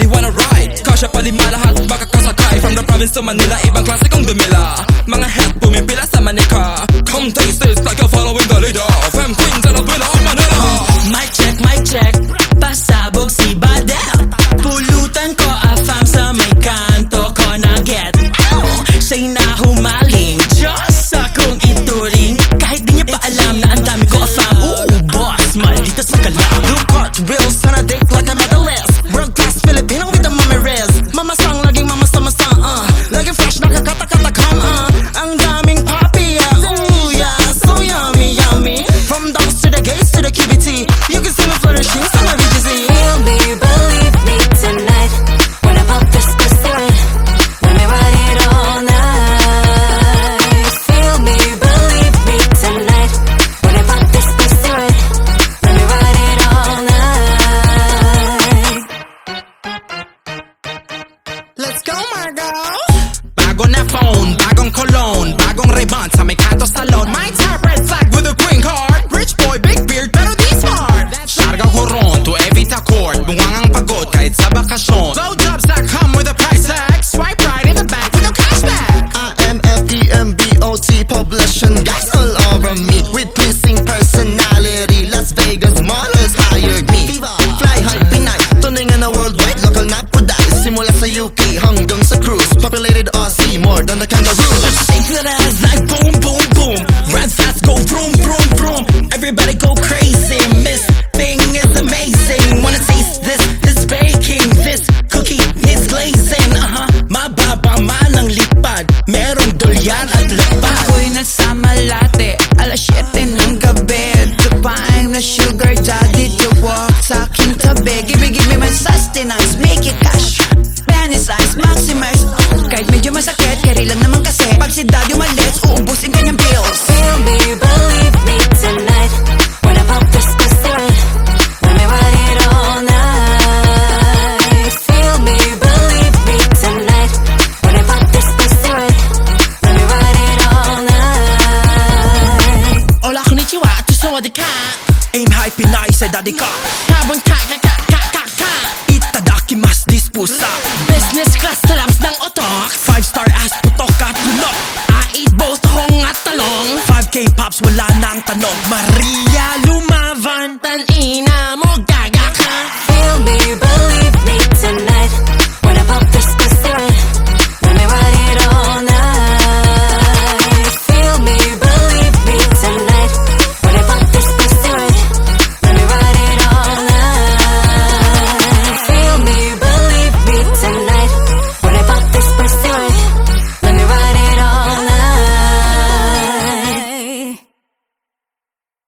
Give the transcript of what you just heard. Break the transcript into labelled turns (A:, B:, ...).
A: Everybody wanna ride. Kasya pa lima lahat makakasakay From the province to Manila Ibang klase kong dumila. Mga hat pumipila sa manika. This like you're following the leader. Fem queens and a winner of Manila.
B: Mic check, mic check. Pasabog si Badel. Pulutan ko Let's go, Margot!
A: Bago na phone, bagong cologne Bagong rebond sa may kanto salon My top red Sa
C: UK hanggang sa cruise Populated Aussie More than the kangaroos
B: Shake that ass like boom, boom, boom. Run fast, go vroom, vroom, vroom. Everybody go crazy. Eyes, maximize. Kahit medyo masakit, carry lang naman kasi. Pag si daddy umalis, uubusin kanyang bills.
D: Feel me, believe me tonight. When I pump this pussy right, let me ride it all night. Feel me, believe me tonight. When I pump this pussy right, let me ride it all night.
B: Hola, konnichiwa, to sawadi ka. Aim high, Pinay, sa daddy ka. Habang ka, Ya lumaban, tan ina